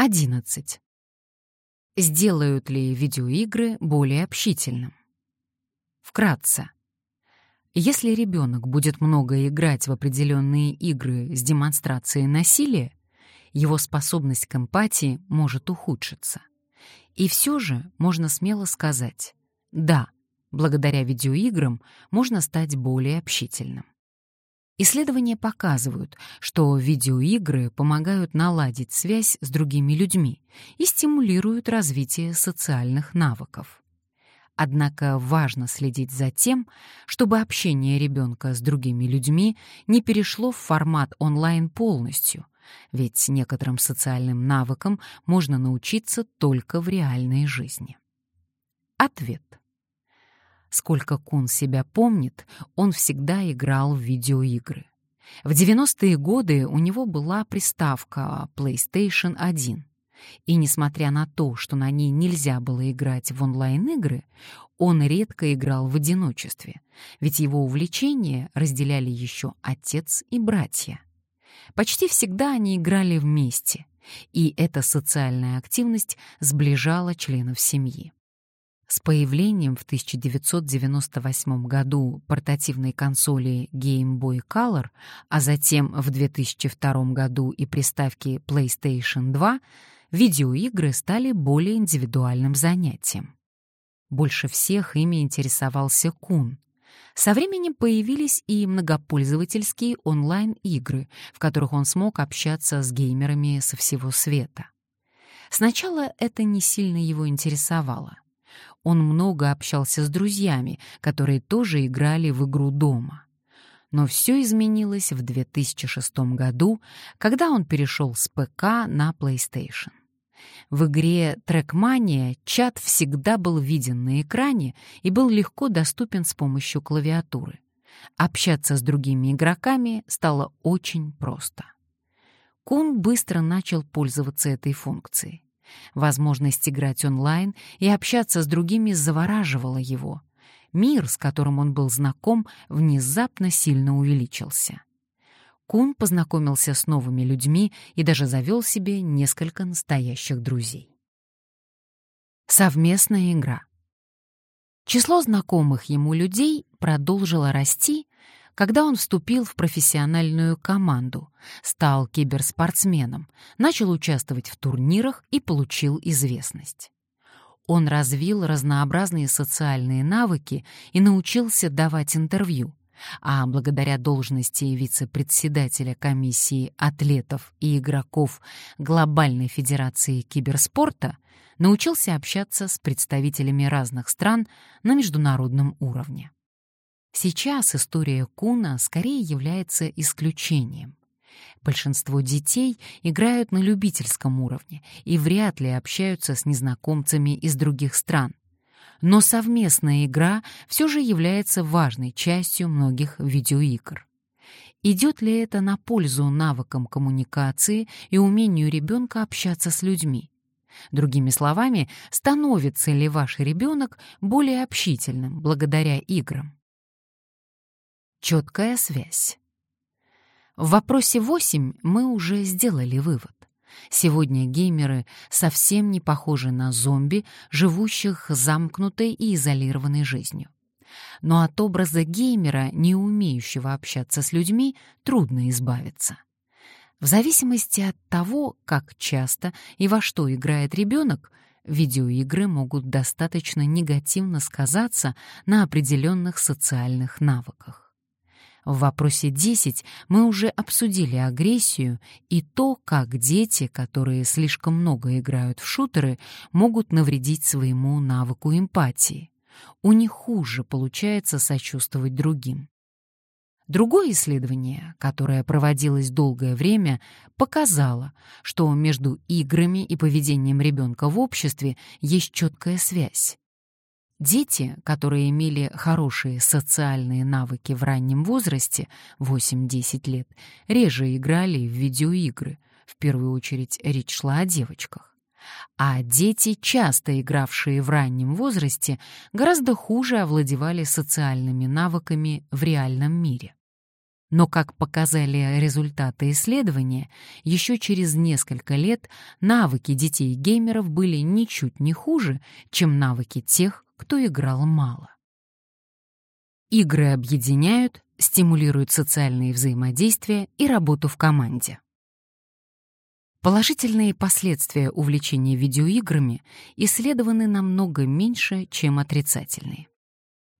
11. Сделают ли видеоигры более общительным? Вкратце. Если ребенок будет много играть в определенные игры с демонстрацией насилия, его способность к эмпатии может ухудшиться. И все же можно смело сказать «да», благодаря видеоиграм можно стать более общительным. Исследования показывают, что видеоигры помогают наладить связь с другими людьми и стимулируют развитие социальных навыков. Однако важно следить за тем, чтобы общение ребенка с другими людьми не перешло в формат онлайн полностью, ведь некоторым социальным навыкам можно научиться только в реальной жизни. Ответ. Сколько Кун себя помнит, он всегда играл в видеоигры. В 90-е годы у него была приставка PlayStation 1. И несмотря на то, что на ней нельзя было играть в онлайн-игры, он редко играл в одиночестве, ведь его увлечения разделяли еще отец и братья. Почти всегда они играли вместе, и эта социальная активность сближала членов семьи. С появлением в 1998 году портативной консоли Game Boy Color, а затем в 2002 году и приставки PlayStation 2, видеоигры стали более индивидуальным занятием. Больше всех ими интересовался Кун. Со временем появились и многопользовательские онлайн-игры, в которых он смог общаться с геймерами со всего света. Сначала это не сильно его интересовало — он много общался с друзьями, которые тоже играли в игру дома. Но все изменилось в 2006 году, когда он перешел с ПК на PlayStation. В игре Trackmania чат всегда был виден на экране и был легко доступен с помощью клавиатуры. Общаться с другими игроками стало очень просто. Кун быстро начал пользоваться этой функцией. Возможность играть онлайн и общаться с другими завораживала его. Мир, с которым он был знаком, внезапно сильно увеличился. Кун познакомился с новыми людьми и даже завел себе несколько настоящих друзей. Совместная игра. Число знакомых ему людей продолжило расти, когда он вступил в профессиональную команду, стал киберспортсменом, начал участвовать в турнирах и получил известность. Он развил разнообразные социальные навыки и научился давать интервью, а благодаря должности вице-председателя комиссии атлетов и игроков Глобальной Федерации Киберспорта научился общаться с представителями разных стран на международном уровне. Сейчас история Куна скорее является исключением. Большинство детей играют на любительском уровне и вряд ли общаются с незнакомцами из других стран. Но совместная игра все же является важной частью многих видеоигр. Идет ли это на пользу навыкам коммуникации и умению ребенка общаться с людьми? Другими словами, становится ли ваш ребенок более общительным благодаря играм? Четкая связь. В вопросе 8 мы уже сделали вывод. Сегодня геймеры совсем не похожи на зомби, живущих замкнутой и изолированной жизнью. Но от образа геймера, не умеющего общаться с людьми, трудно избавиться. В зависимости от того, как часто и во что играет ребенок, видеоигры могут достаточно негативно сказаться на определенных социальных навыках. В вопросе 10 мы уже обсудили агрессию и то, как дети, которые слишком много играют в шутеры, могут навредить своему навыку эмпатии. У них хуже получается сочувствовать другим. Другое исследование, которое проводилось долгое время, показало, что между играми и поведением ребенка в обществе есть четкая связь. Дети, которые имели хорошие социальные навыки в раннем возрасте, 8-10 лет, реже играли в видеоигры. В первую очередь речь шла о девочках. А дети, часто игравшие в раннем возрасте, гораздо хуже овладевали социальными навыками в реальном мире. Но, как показали результаты исследования, еще через несколько лет навыки детей-геймеров были ничуть не хуже, чем навыки тех, кто играл мало. Игры объединяют, стимулируют социальные взаимодействия и работу в команде. Положительные последствия увлечения видеоиграми исследованы намного меньше, чем отрицательные.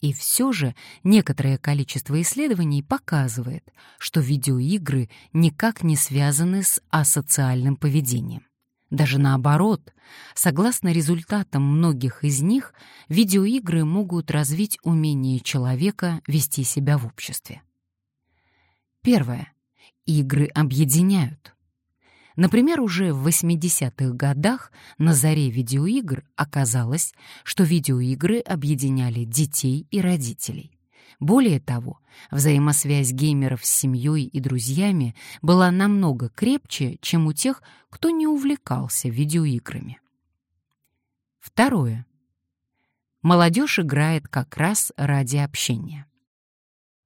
И все же некоторое количество исследований показывает, что видеоигры никак не связаны с асоциальным поведением. Даже наоборот, согласно результатам многих из них, видеоигры могут развить умение человека вести себя в обществе. Первое. Игры объединяют. Например, уже в 80-х годах на заре видеоигр оказалось, что видеоигры объединяли детей и родителей. Более того, взаимосвязь геймеров с семьей и друзьями была намного крепче, чем у тех, кто не увлекался видеоиграми. Второе. Молодежь играет как раз ради общения.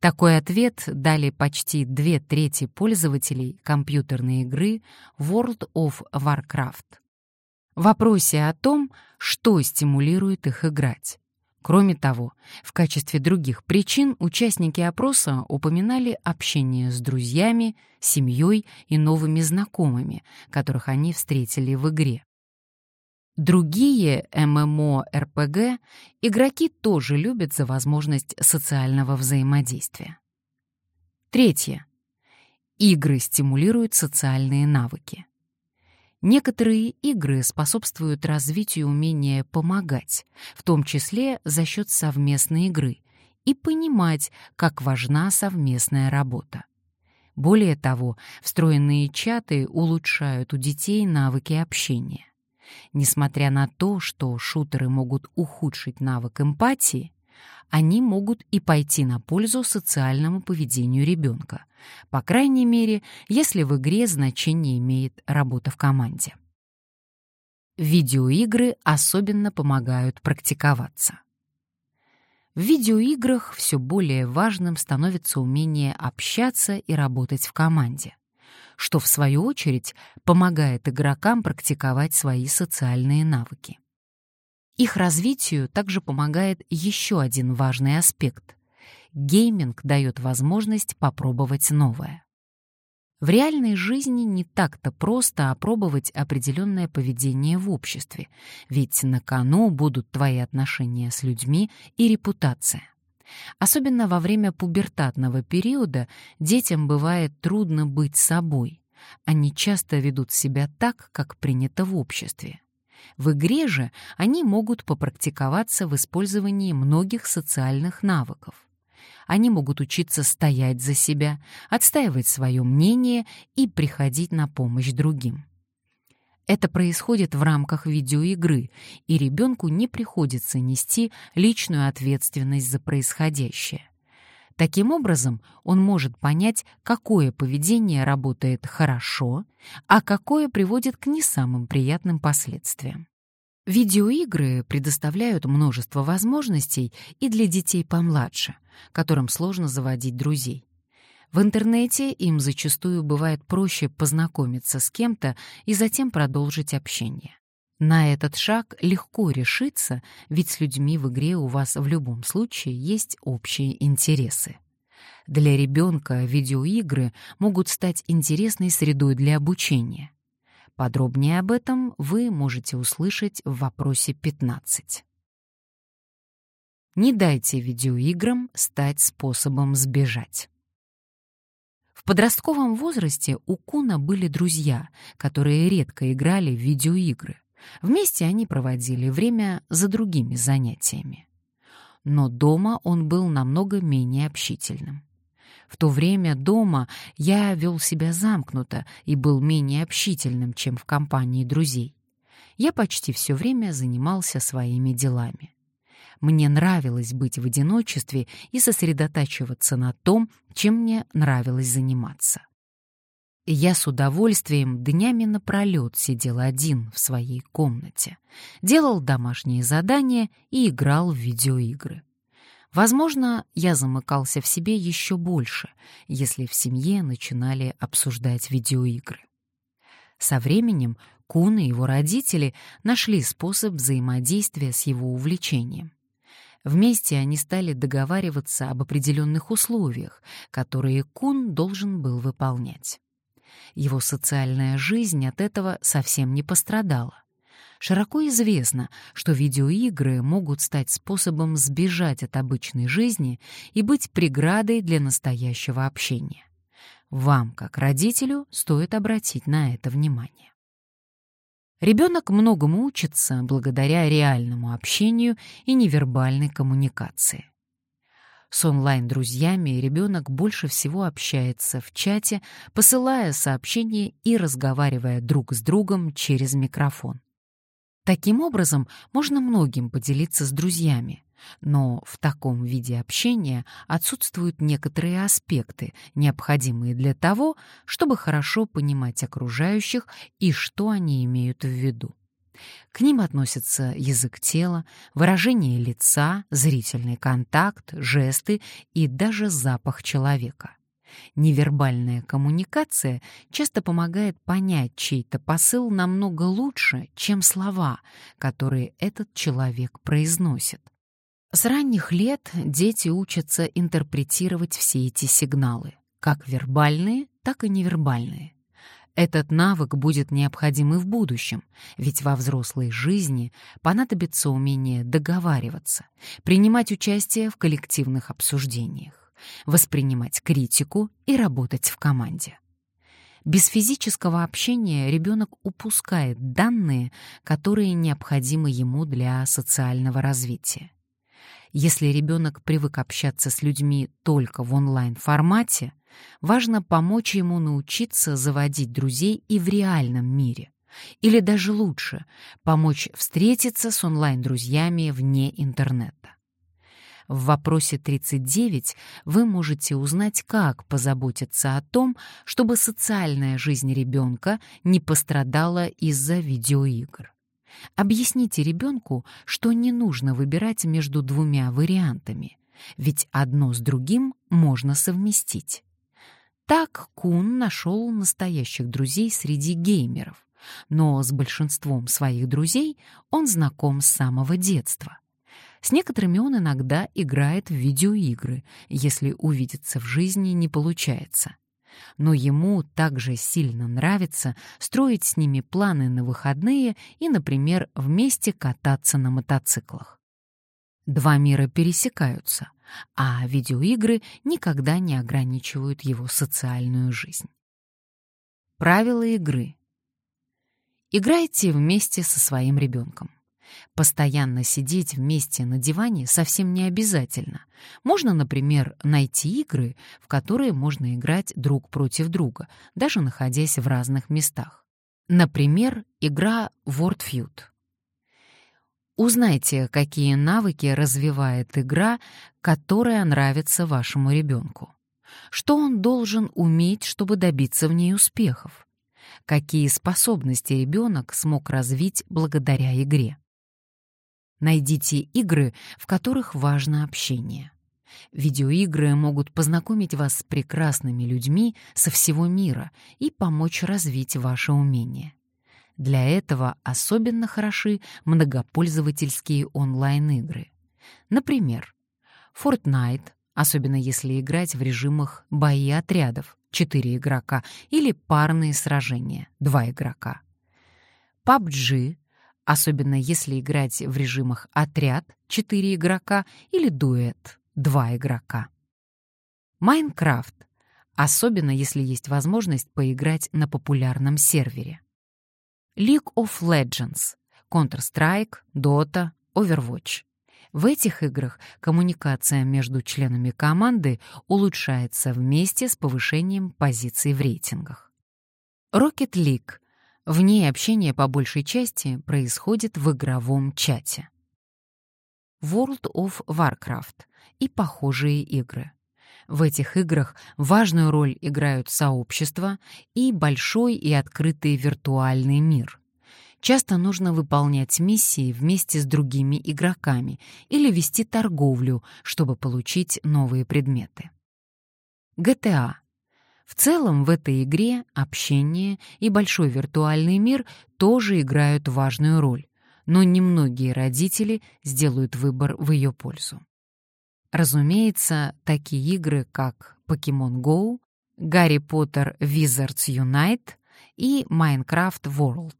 Такой ответ дали почти две трети пользователей компьютерной игры World of Warcraft. В вопросе о том, что стимулирует их играть. Кроме того, в качестве других причин участники опроса упоминали общение с друзьями, семьей и новыми знакомыми, которых они встретили в игре. Другие ММО-РПГ игроки тоже любят за возможность социального взаимодействия. Третье. Игры стимулируют социальные навыки. Некоторые игры способствуют развитию умения помогать, в том числе за счет совместной игры, и понимать, как важна совместная работа. Более того, встроенные чаты улучшают у детей навыки общения. Несмотря на то, что шутеры могут ухудшить навык эмпатии, они могут и пойти на пользу социальному поведению ребенка, по крайней мере, если в игре значение имеет работа в команде. Видеоигры особенно помогают практиковаться. В видеоиграх все более важным становится умение общаться и работать в команде что в свою очередь помогает игрокам практиковать свои социальные навыки. Их развитию также помогает еще один важный аспект. Гейминг дает возможность попробовать новое. В реальной жизни не так-то просто опробовать определенное поведение в обществе, ведь на кону будут твои отношения с людьми и репутация. Особенно во время пубертатного периода детям бывает трудно быть собой. Они часто ведут себя так, как принято в обществе. В игре же они могут попрактиковаться в использовании многих социальных навыков. Они могут учиться стоять за себя, отстаивать свое мнение и приходить на помощь другим. Это происходит в рамках видеоигры, и ребенку не приходится нести личную ответственность за происходящее. Таким образом, он может понять, какое поведение работает хорошо, а какое приводит к не самым приятным последствиям. Видеоигры предоставляют множество возможностей и для детей помладше, которым сложно заводить друзей. В интернете им зачастую бывает проще познакомиться с кем-то и затем продолжить общение. На этот шаг легко решиться, ведь с людьми в игре у вас в любом случае есть общие интересы. Для ребенка видеоигры могут стать интересной средой для обучения. Подробнее об этом вы можете услышать в вопросе 15. Не дайте видеоиграм стать способом сбежать. В подростковом возрасте у Куна были друзья, которые редко играли в видеоигры. Вместе они проводили время за другими занятиями. Но дома он был намного менее общительным. В то время дома я вел себя замкнуто и был менее общительным, чем в компании друзей. Я почти все время занимался своими делами. Мне нравилось быть в одиночестве и сосредотачиваться на том, чем мне нравилось заниматься. Я с удовольствием днями напролет сидел один в своей комнате, делал домашние задания и играл в видеоигры. Возможно, я замыкался в себе еще больше, если в семье начинали обсуждать видеоигры. Со временем Кун и его родители нашли способ взаимодействия с его увлечением. Вместе они стали договариваться об определенных условиях, которые Кун должен был выполнять. Его социальная жизнь от этого совсем не пострадала. Широко известно, что видеоигры могут стать способом сбежать от обычной жизни и быть преградой для настоящего общения. Вам, как родителю, стоит обратить на это внимание. Ребенок многому учится благодаря реальному общению и невербальной коммуникации. С онлайн-друзьями ребенок больше всего общается в чате, посылая сообщения и разговаривая друг с другом через микрофон. Таким образом, можно многим поделиться с друзьями, но в таком виде общения отсутствуют некоторые аспекты, необходимые для того, чтобы хорошо понимать окружающих и что они имеют в виду. К ним относятся язык тела, выражение лица, зрительный контакт, жесты и даже запах человека. Невербальная коммуникация часто помогает понять чей-то посыл намного лучше, чем слова, которые этот человек произносит. С ранних лет дети учатся интерпретировать все эти сигналы, как вербальные, так и невербальные. Этот навык будет необходим и в будущем, ведь во взрослой жизни понадобится умение договариваться, принимать участие в коллективных обсуждениях, воспринимать критику и работать в команде. Без физического общения ребенок упускает данные, которые необходимы ему для социального развития. Если ребенок привык общаться с людьми только в онлайн-формате, важно помочь ему научиться заводить друзей и в реальном мире. Или даже лучше, помочь встретиться с онлайн-друзьями вне интернета. В вопросе 39 вы можете узнать, как позаботиться о том, чтобы социальная жизнь ребенка не пострадала из-за видеоигр. Объясните ребенку, что не нужно выбирать между двумя вариантами, ведь одно с другим можно совместить. Так Кун нашел настоящих друзей среди геймеров, но с большинством своих друзей он знаком с самого детства. С некоторыми он иногда играет в видеоигры, если увидеться в жизни не получается но ему также сильно нравится строить с ними планы на выходные и, например, вместе кататься на мотоциклах. Два мира пересекаются, а видеоигры никогда не ограничивают его социальную жизнь. Правила игры. Играйте вместе со своим ребенком. Постоянно сидеть вместе на диване совсем не обязательно. Можно, например, найти игры, в которые можно играть друг против друга, даже находясь в разных местах. Например, игра Word Feud. Узнайте, какие навыки развивает игра, которая нравится вашему ребенку. Что он должен уметь, чтобы добиться в ней успехов? Какие способности ребенок смог развить благодаря игре? Найдите игры, в которых важно общение. Видеоигры могут познакомить вас с прекрасными людьми со всего мира и помочь развить ваше умение. Для этого особенно хороши многопользовательские онлайн-игры. Например, Fortnite, особенно если играть в режимах бои отрядов 4 игрока или парные сражения 2 игрока. PUBG особенно если играть в режимах отряд 4 игрока или дуэт 2 игрока. Майнкрафт, особенно если есть возможность поиграть на популярном сервере. League of Legends, Counter-Strike, Dota, Overwatch. В этих играх коммуникация между членами команды улучшается вместе с повышением позиций в рейтингах. Rocket League в ней общение по большей части происходит в игровом чате. World of Warcraft и похожие игры. В этих играх важную роль играют сообщества и большой и открытый виртуальный мир. Часто нужно выполнять миссии вместе с другими игроками или вести торговлю, чтобы получить новые предметы. GTA. В целом в этой игре общение и большой виртуальный мир тоже играют важную роль, но немногие родители сделают выбор в ее пользу. Разумеется, такие игры, как Pokemon Go, Гарри Поттер Wizards Unite и Minecraft World.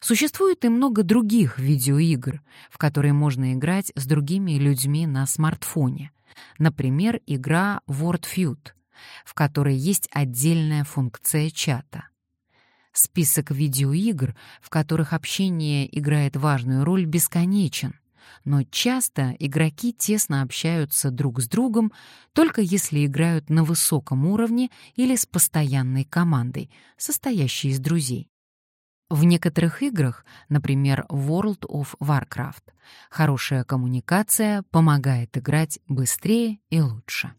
Существует и много других видеоигр, в которые можно играть с другими людьми на смартфоне. Например, игра Word Feud, в которой есть отдельная функция чата. Список видеоигр, в которых общение играет важную роль, бесконечен, но часто игроки тесно общаются друг с другом только если играют на высоком уровне или с постоянной командой, состоящей из друзей. В некоторых играх, например, World of Warcraft, хорошая коммуникация помогает играть быстрее и лучше.